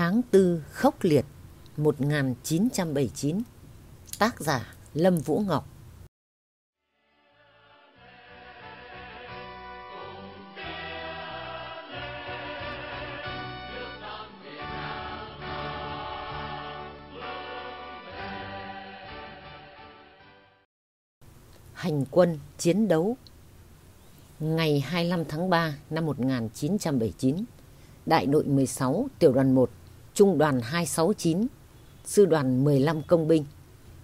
Tháng tư khốc liệt 1979 Tác giả Lâm Vũ Ngọc. Hành quân chiến đấu. Ngày 25 tháng 3 năm 1979 Đại đội 16, tiểu đoàn 1, trung đoàn 269, sư đoàn 15 công binh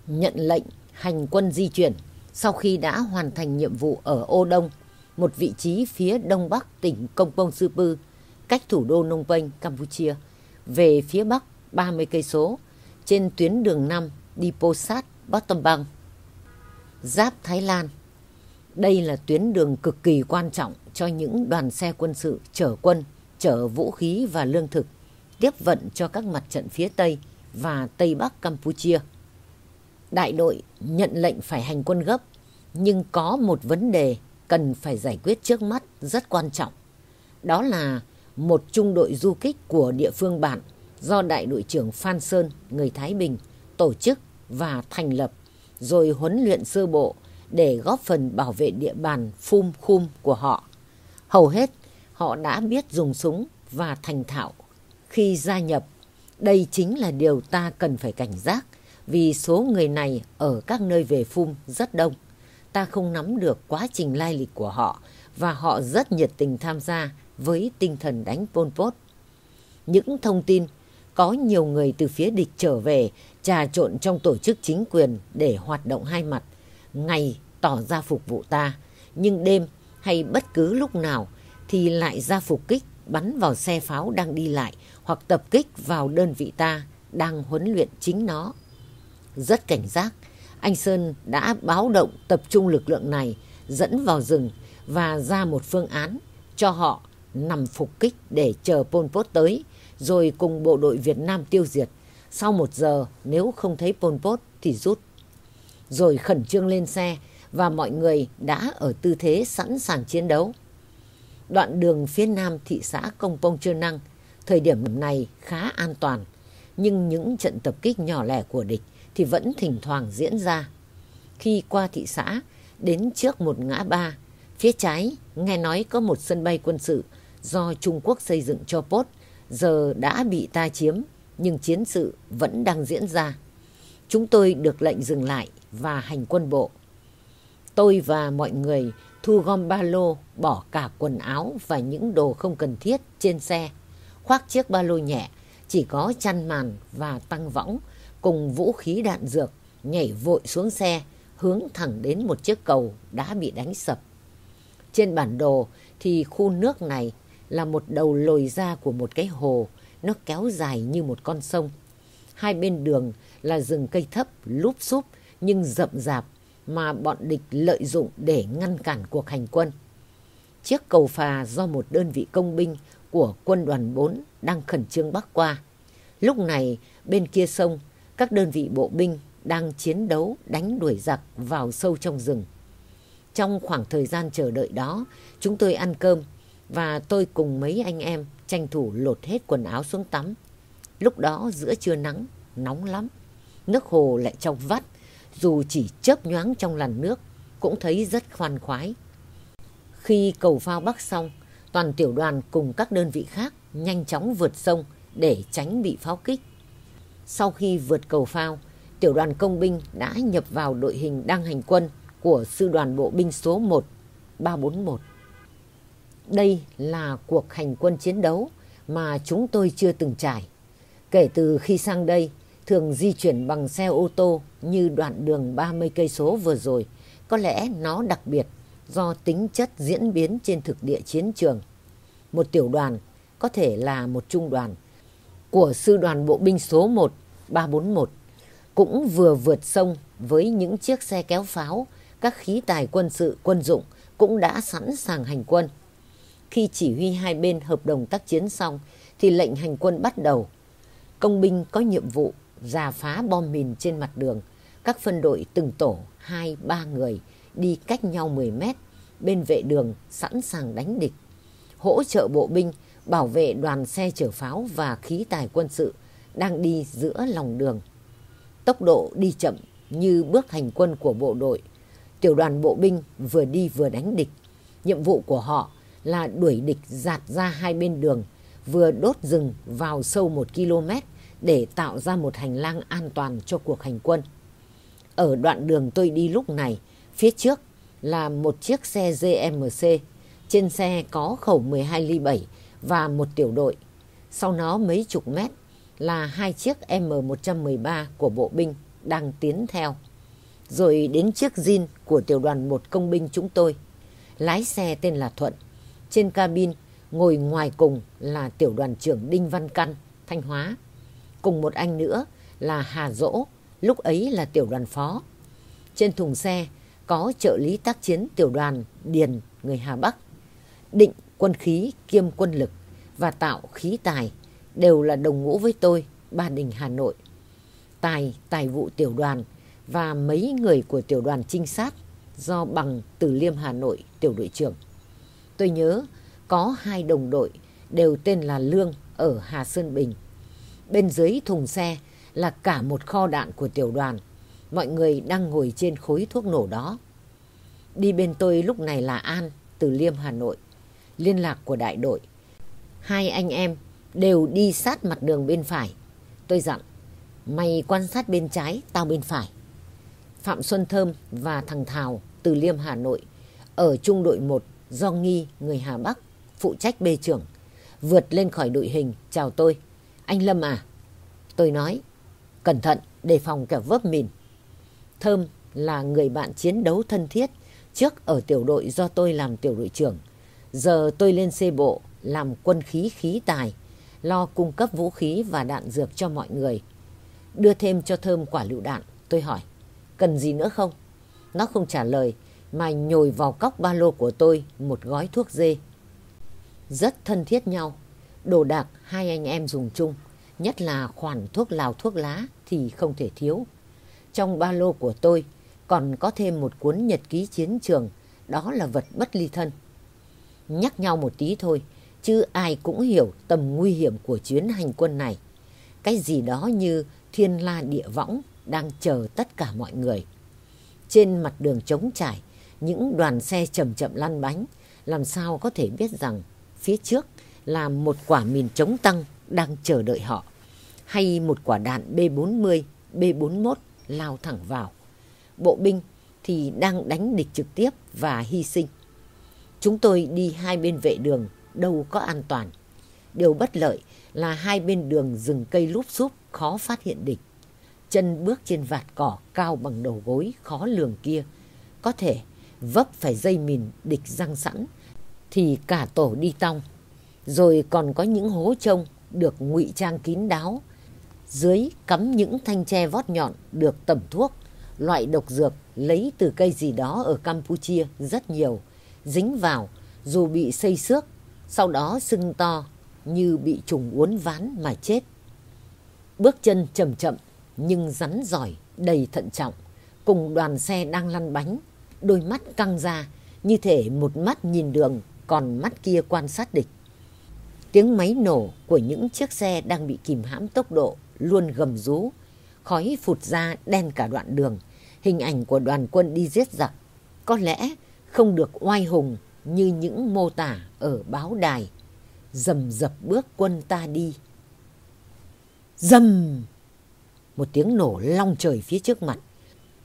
nhận lệnh hành quân di chuyển sau khi đã hoàn thành nhiệm vụ ở Ô Đông, một vị trí phía đông bắc tỉnh Công Pông Sư Pư, cách thủ đô Nông Penh, Campuchia, về phía bắc 30 cây số trên tuyến đường 5 đi Posat, Battambang, giáp Thái Lan. Đây là tuyến đường cực kỳ quan trọng cho những đoàn xe quân sự chở quân chở vũ khí và lương thực tiếp vận cho các mặt trận phía Tây và Tây Bắc Campuchia. Đại đội nhận lệnh phải hành quân gấp, nhưng có một vấn đề cần phải giải quyết trước mắt rất quan trọng. Đó là một trung đội du kích của địa phương bạn do đại đội trưởng Phan Sơn, người Thái Bình, tổ chức và thành lập, rồi huấn luyện sơ bộ để góp phần bảo vệ địa bàn phum khum của họ. Hầu hết họ đã biết dùng súng và thành thạo khi gia nhập. Đây chính là điều ta cần phải cảnh giác vì số người này ở các nơi về phum rất đông. Ta không nắm được quá trình lai lịch của họ và họ rất nhiệt tình tham gia với tinh thần đánh Pol Pot. Những thông tin có nhiều người từ phía địch trở về trà trộn trong tổ chức chính quyền để hoạt động hai mặt. Ngày tỏ ra phục vụ ta, nhưng đêm hay bất cứ lúc nào thì lại ra phục kích bắn vào xe pháo đang đi lại hoặc tập kích vào đơn vị ta đang huấn luyện chính nó. Rất cảnh giác, anh Sơn đã báo động tập trung lực lượng này dẫn vào rừng và ra một phương án cho họ nằm phục kích để chờ Pol Pot tới rồi cùng bộ đội Việt Nam tiêu diệt. Sau một giờ nếu không thấy Pol Pot thì rút. Rồi khẩn trương lên xe và mọi người đã ở tư thế sẵn sàng chiến đấu đoạn đường phía nam thị xã Công Pông Trơ Năng, thời điểm này khá an toàn, nhưng những trận tập kích nhỏ lẻ của địch thì vẫn thỉnh thoảng diễn ra. Khi qua thị xã, đến trước một ngã ba, phía trái nghe nói có một sân bay quân sự do Trung Quốc xây dựng cho Pốt, giờ đã bị ta chiếm, nhưng chiến sự vẫn đang diễn ra. Chúng tôi được lệnh dừng lại và hành quân bộ. Tôi và mọi người thu gom ba lô, bỏ cả quần áo và những đồ không cần thiết trên xe. Khoác chiếc ba lô nhẹ, chỉ có chăn màn và tăng võng cùng vũ khí đạn dược nhảy vội xuống xe hướng thẳng đến một chiếc cầu đã bị đánh sập. Trên bản đồ thì khu nước này là một đầu lồi ra của một cái hồ, nó kéo dài như một con sông. Hai bên đường là rừng cây thấp lúp xúp nhưng rậm rạp mà bọn địch lợi dụng để ngăn cản cuộc hành quân. Chiếc cầu phà do một đơn vị công binh của quân đoàn 4 đang khẩn trương bắc qua. Lúc này, bên kia sông, các đơn vị bộ binh đang chiến đấu đánh đuổi giặc vào sâu trong rừng. Trong khoảng thời gian chờ đợi đó, chúng tôi ăn cơm và tôi cùng mấy anh em tranh thủ lột hết quần áo xuống tắm. Lúc đó giữa trưa nắng, nóng lắm. Nước hồ lại trong vắt dù chỉ chớp nhoáng trong làn nước, cũng thấy rất khoan khoái. Khi cầu phao bắc xong, toàn tiểu đoàn cùng các đơn vị khác nhanh chóng vượt sông để tránh bị pháo kích. Sau khi vượt cầu phao, tiểu đoàn công binh đã nhập vào đội hình đang hành quân của sư đoàn bộ binh số 1, 341. Đây là cuộc hành quân chiến đấu mà chúng tôi chưa từng trải. Kể từ khi sang đây, thường di chuyển bằng xe ô tô như đoạn đường 30 cây số vừa rồi, có lẽ nó đặc biệt do tính chất diễn biến trên thực địa chiến trường. Một tiểu đoàn có thể là một trung đoàn của sư đoàn bộ binh số 1 341 cũng vừa vượt sông với những chiếc xe kéo pháo, các khí tài quân sự quân dụng cũng đã sẵn sàng hành quân. Khi chỉ huy hai bên hợp đồng tác chiến xong thì lệnh hành quân bắt đầu. Công binh có nhiệm vụ giả phá bom mìn trên mặt đường. Các phân đội từng tổ hai ba người đi cách nhau 10 mét bên vệ đường sẵn sàng đánh địch. Hỗ trợ bộ binh bảo vệ đoàn xe chở pháo và khí tài quân sự đang đi giữa lòng đường. Tốc độ đi chậm như bước hành quân của bộ đội. Tiểu đoàn bộ binh vừa đi vừa đánh địch. Nhiệm vụ của họ là đuổi địch giạt ra hai bên đường, vừa đốt rừng vào sâu một km để tạo ra một hành lang an toàn cho cuộc hành quân. Ở đoạn đường tôi đi lúc này, phía trước là một chiếc xe GMC. Trên xe có khẩu 12 ly 7 và một tiểu đội. Sau nó mấy chục mét là hai chiếc M113 của bộ binh đang tiến theo. Rồi đến chiếc Jin của tiểu đoàn một công binh chúng tôi. Lái xe tên là Thuận. Trên cabin ngồi ngoài cùng là tiểu đoàn trưởng Đinh Văn Căn, Thanh Hóa. Cùng một anh nữa là Hà Dỗ, lúc ấy là tiểu đoàn phó. Trên thùng xe có trợ lý tác chiến tiểu đoàn Điền, người Hà Bắc. Định quân khí kiêm quân lực và tạo khí tài đều là đồng ngũ với tôi, Ba Đình Hà Nội. Tài, tài vụ tiểu đoàn và mấy người của tiểu đoàn trinh sát do bằng Từ Liêm Hà Nội tiểu đội trưởng. Tôi nhớ có hai đồng đội đều tên là Lương ở Hà Sơn Bình. Bên dưới thùng xe là cả một kho đạn của tiểu đoàn. Mọi người đang ngồi trên khối thuốc nổ đó. Đi bên tôi lúc này là An từ Liêm Hà Nội. Liên lạc của đại đội. Hai anh em đều đi sát mặt đường bên phải. Tôi dặn, mày quan sát bên trái, tao bên phải. Phạm Xuân Thơm và thằng Thào từ Liêm Hà Nội ở trung đội 1 do Nghi người Hà Bắc phụ trách bê trưởng vượt lên khỏi đội hình chào tôi. Anh Lâm à? Tôi nói, cẩn thận đề phòng kẻ vấp mìn. Thơm là người bạn chiến đấu thân thiết trước ở tiểu đội do tôi làm tiểu đội trưởng. Giờ tôi lên xe bộ làm quân khí khí tài, lo cung cấp vũ khí và đạn dược cho mọi người. Đưa thêm cho Thơm quả lựu đạn, tôi hỏi, cần gì nữa không? Nó không trả lời, mà nhồi vào cóc ba lô của tôi một gói thuốc dê. Rất thân thiết nhau, đồ đạc hai anh em dùng chung, nhất là khoản thuốc lào thuốc lá thì không thể thiếu. Trong ba lô của tôi còn có thêm một cuốn nhật ký chiến trường, đó là vật bất ly thân. Nhắc nhau một tí thôi, chứ ai cũng hiểu tầm nguy hiểm của chuyến hành quân này. Cái gì đó như thiên la địa võng đang chờ tất cả mọi người. Trên mặt đường trống trải, những đoàn xe chậm chậm lăn bánh, làm sao có thể biết rằng phía trước là một quả mìn chống tăng đang chờ đợi họ, hay một quả đạn B-40, B-41 lao thẳng vào. Bộ binh thì đang đánh địch trực tiếp và hy sinh. Chúng tôi đi hai bên vệ đường, đâu có an toàn. Điều bất lợi là hai bên đường rừng cây lúp xúp khó phát hiện địch. Chân bước trên vạt cỏ cao bằng đầu gối khó lường kia. Có thể vấp phải dây mìn địch răng sẵn thì cả tổ đi tong. Rồi còn có những hố trông được ngụy trang kín đáo. Dưới cắm những thanh tre vót nhọn được tẩm thuốc, loại độc dược lấy từ cây gì đó ở Campuchia rất nhiều, dính vào dù bị xây xước sau đó sưng to như bị trùng uốn ván mà chết. Bước chân chậm chậm nhưng rắn giỏi, đầy thận trọng, cùng đoàn xe đang lăn bánh, đôi mắt căng ra như thể một mắt nhìn đường còn mắt kia quan sát địch. Tiếng máy nổ của những chiếc xe đang bị kìm hãm tốc độ luôn gầm rú, khói phụt ra đen cả đoạn đường, hình ảnh của đoàn quân đi giết giặc. Có lẽ không được oai hùng như những mô tả ở báo đài. Dầm dập bước quân ta đi. Dầm! Một tiếng nổ long trời phía trước mặt.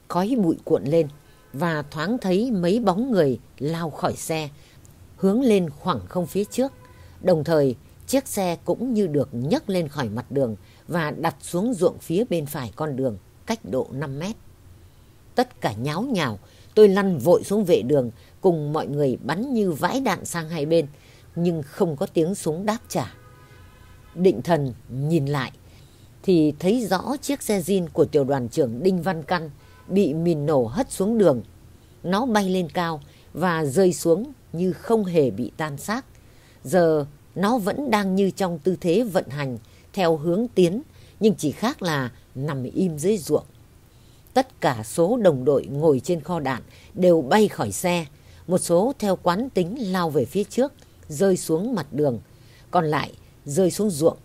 Khói bụi cuộn lên và thoáng thấy mấy bóng người lao khỏi xe, hướng lên khoảng không phía trước. Đồng thời, chiếc xe cũng như được nhấc lên khỏi mặt đường và đặt xuống ruộng phía bên phải con đường, cách độ 5 mét. Tất cả nháo nhào, tôi lăn vội xuống vệ đường cùng mọi người bắn như vãi đạn sang hai bên, nhưng không có tiếng súng đáp trả. Định thần nhìn lại, thì thấy rõ chiếc xe zin của tiểu đoàn trưởng Đinh Văn Căn bị mìn nổ hất xuống đường. Nó bay lên cao và rơi xuống như không hề bị tan xác. Giờ nó vẫn đang như trong tư thế vận hành theo hướng tiến, nhưng chỉ khác là nằm im dưới ruộng. Tất cả số đồng đội ngồi trên kho đạn đều bay khỏi xe, một số theo quán tính lao về phía trước, rơi xuống mặt đường. còn lại rơi xuống ruộng.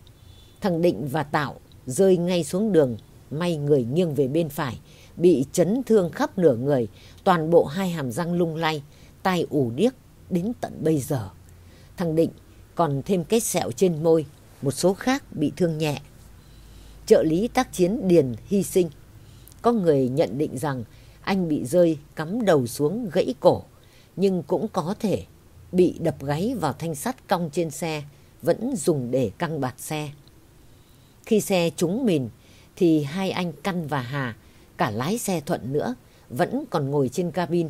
Thằng Định và Tạo rơi ngay xuống đường, may người nghiêng về bên phải, bị chấn thương khắp nửa người, toàn bộ hai hàm răng lung lay, tai ủ điếc đến tận bây giờ. Thằng Định còn thêm cái sẹo trên môi, một số khác bị thương nhẹ. Trợ lý tác chiến Điền hy sinh. Có người nhận định rằng anh bị rơi cắm đầu xuống gãy cổ, nhưng cũng có thể bị đập gáy vào thanh sắt cong trên xe, vẫn dùng để căng bạt xe. Khi xe trúng mìn thì hai anh Căn và Hà, cả lái xe Thuận nữa, vẫn còn ngồi trên cabin.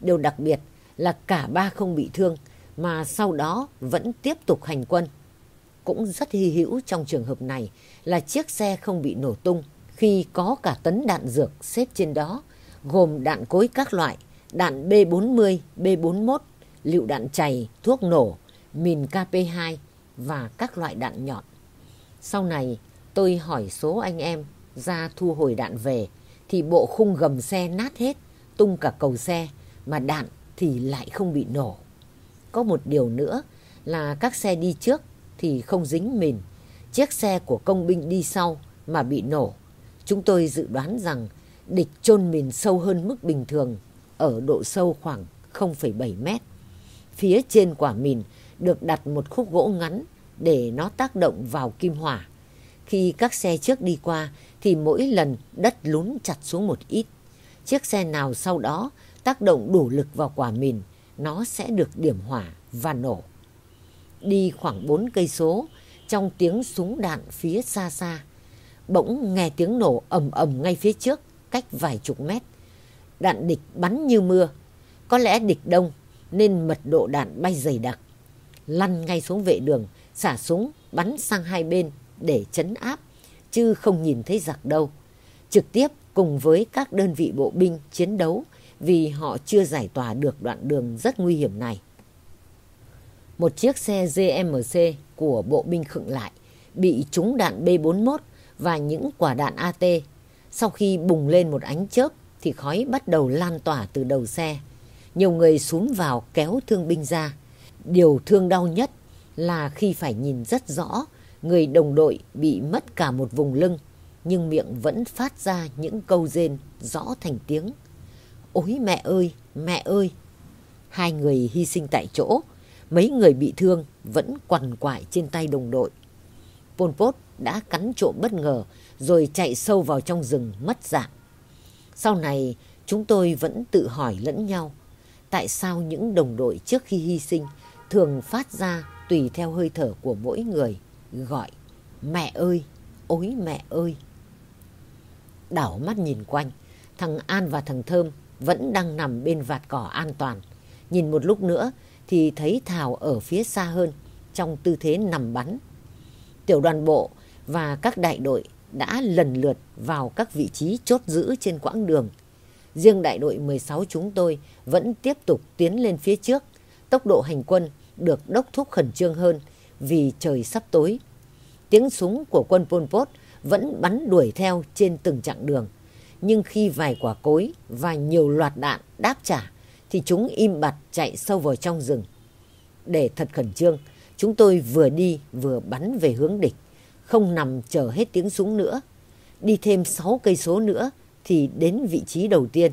Điều đặc biệt là cả ba không bị thương mà sau đó vẫn tiếp tục hành quân. Cũng rất hy hữu trong trường hợp này là chiếc xe không bị nổ tung khi có cả tấn đạn dược xếp trên đó, gồm đạn cối các loại, đạn B40, B41, lựu đạn chày, thuốc nổ, mìn KP2 và các loại đạn nhọn. Sau này tôi hỏi số anh em ra thu hồi đạn về thì bộ khung gầm xe nát hết, tung cả cầu xe mà đạn thì lại không bị nổ. Có một điều nữa là các xe đi trước thì không dính mìn. Chiếc xe của công binh đi sau mà bị nổ. Chúng tôi dự đoán rằng địch chôn mìn sâu hơn mức bình thường ở độ sâu khoảng 0,7 mét. Phía trên quả mìn được đặt một khúc gỗ ngắn để nó tác động vào kim hỏa. Khi các xe trước đi qua thì mỗi lần đất lún chặt xuống một ít. Chiếc xe nào sau đó tác động đủ lực vào quả mìn, nó sẽ được điểm hỏa và nổ. Đi khoảng 4 cây số, trong tiếng súng đạn phía xa xa, bỗng nghe tiếng nổ ầm ầm ngay phía trước, cách vài chục mét. Đạn địch bắn như mưa, có lẽ địch đông nên mật độ đạn bay dày đặc. Lăn ngay xuống vệ đường, xả súng, bắn sang hai bên để chấn áp, chứ không nhìn thấy giặc đâu. Trực tiếp cùng với các đơn vị bộ binh chiến đấu vì họ chưa giải tỏa được đoạn đường rất nguy hiểm này. Một chiếc xe GMC của bộ binh khựng lại, bị trúng đạn B41 và những quả đạn AT. Sau khi bùng lên một ánh chớp thì khói bắt đầu lan tỏa từ đầu xe. Nhiều người xuống vào kéo thương binh ra. Điều thương đau nhất là khi phải nhìn rất rõ người đồng đội bị mất cả một vùng lưng nhưng miệng vẫn phát ra những câu rên rõ thành tiếng. Ôi mẹ ơi, mẹ ơi! Hai người hy sinh tại chỗ, mấy người bị thương vẫn quằn quại trên tay đồng đội. Pol Pot đã cắn trộm bất ngờ rồi chạy sâu vào trong rừng mất dạng. Sau này chúng tôi vẫn tự hỏi lẫn nhau tại sao những đồng đội trước khi hy sinh thường phát ra tùy theo hơi thở của mỗi người gọi mẹ ơi, ôi mẹ ơi. Đảo mắt nhìn quanh, thằng An và thằng Thơm vẫn đang nằm bên vạt cỏ an toàn. Nhìn một lúc nữa thì thấy Thảo ở phía xa hơn, trong tư thế nằm bắn. Tiểu đoàn bộ và các đại đội đã lần lượt vào các vị trí chốt giữ trên quãng đường. Riêng đại đội 16 chúng tôi vẫn tiếp tục tiến lên phía trước. Tốc độ hành quân được đốc thúc khẩn trương hơn vì trời sắp tối. Tiếng súng của quân Pol Pot vẫn bắn đuổi theo trên từng chặng đường nhưng khi vài quả cối và nhiều loạt đạn đáp trả thì chúng im bặt chạy sâu vào trong rừng. Để thật khẩn trương, chúng tôi vừa đi vừa bắn về hướng địch, không nằm chờ hết tiếng súng nữa. Đi thêm 6 cây số nữa thì đến vị trí đầu tiên.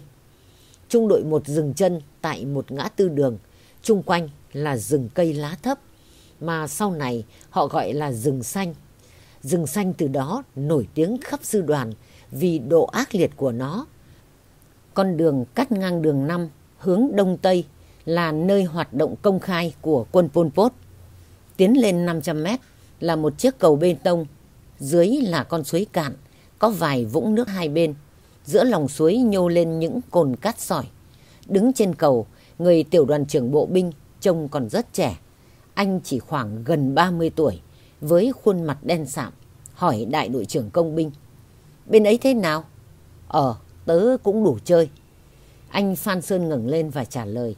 Trung đội một dừng chân tại một ngã tư đường, chung quanh là rừng cây lá thấp, mà sau này họ gọi là rừng xanh. Rừng xanh từ đó nổi tiếng khắp sư đoàn vì độ ác liệt của nó. Con đường cắt ngang đường 5 hướng đông tây là nơi hoạt động công khai của quân Pol Pot. Tiến lên 500 mét là một chiếc cầu bê tông, dưới là con suối cạn, có vài vũng nước hai bên. Giữa lòng suối nhô lên những cồn cát sỏi. Đứng trên cầu, người tiểu đoàn trưởng bộ binh trông còn rất trẻ. Anh chỉ khoảng gần 30 tuổi, với khuôn mặt đen sạm, hỏi đại đội trưởng công binh. Bên ấy thế nào? Ờ, tớ cũng đủ chơi. Anh Phan Sơn ngẩng lên và trả lời.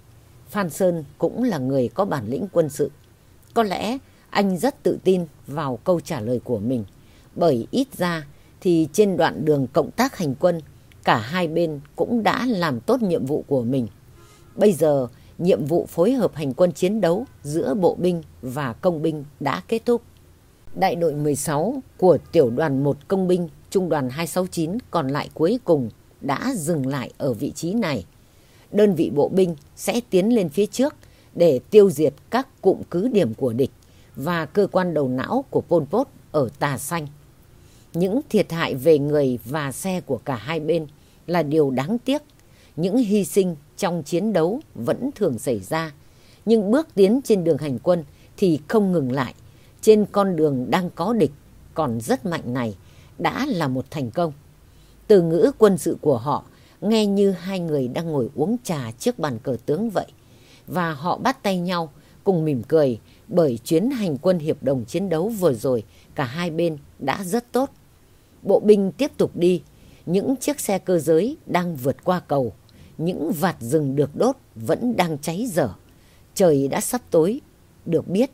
Phan Sơn cũng là người có bản lĩnh quân sự. Có lẽ anh rất tự tin vào câu trả lời của mình. Bởi ít ra thì trên đoạn đường cộng tác hành quân, cả hai bên cũng đã làm tốt nhiệm vụ của mình. Bây giờ nhiệm vụ phối hợp hành quân chiến đấu giữa bộ binh và công binh đã kết thúc. Đại đội 16 của tiểu đoàn 1 công binh trung đoàn 269 còn lại cuối cùng đã dừng lại ở vị trí này. Đơn vị bộ binh sẽ tiến lên phía trước để tiêu diệt các cụm cứ điểm của địch và cơ quan đầu não của Pol Pot ở Tà Xanh. Những thiệt hại về người và xe của cả hai bên là điều đáng tiếc. Những hy sinh trong chiến đấu vẫn thường xảy ra, nhưng bước tiến trên đường hành quân thì không ngừng lại. Trên con đường đang có địch còn rất mạnh này đã là một thành công. Từ ngữ quân sự của họ nghe như hai người đang ngồi uống trà trước bàn cờ tướng vậy. Và họ bắt tay nhau cùng mỉm cười bởi chuyến hành quân hiệp đồng chiến đấu vừa rồi cả hai bên đã rất tốt. Bộ binh tiếp tục đi, những chiếc xe cơ giới đang vượt qua cầu, những vạt rừng được đốt vẫn đang cháy dở. Trời đã sắp tối, được biết.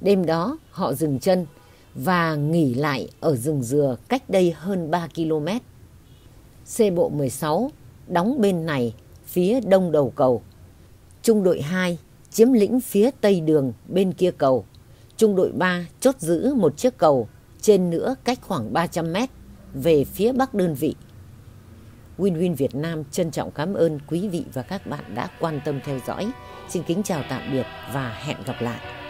Đêm đó họ dừng chân và nghỉ lại ở rừng dừa cách đây hơn 3 km. Xe bộ 16 đóng bên này, phía đông đầu cầu. Trung đội 2 chiếm lĩnh phía tây đường, bên kia cầu. Trung đội 3 chốt giữ một chiếc cầu, trên nữa cách khoảng 300 mét, về phía bắc đơn vị. Win Win Việt Nam trân trọng cảm ơn quý vị và các bạn đã quan tâm theo dõi. Xin kính chào tạm biệt và hẹn gặp lại.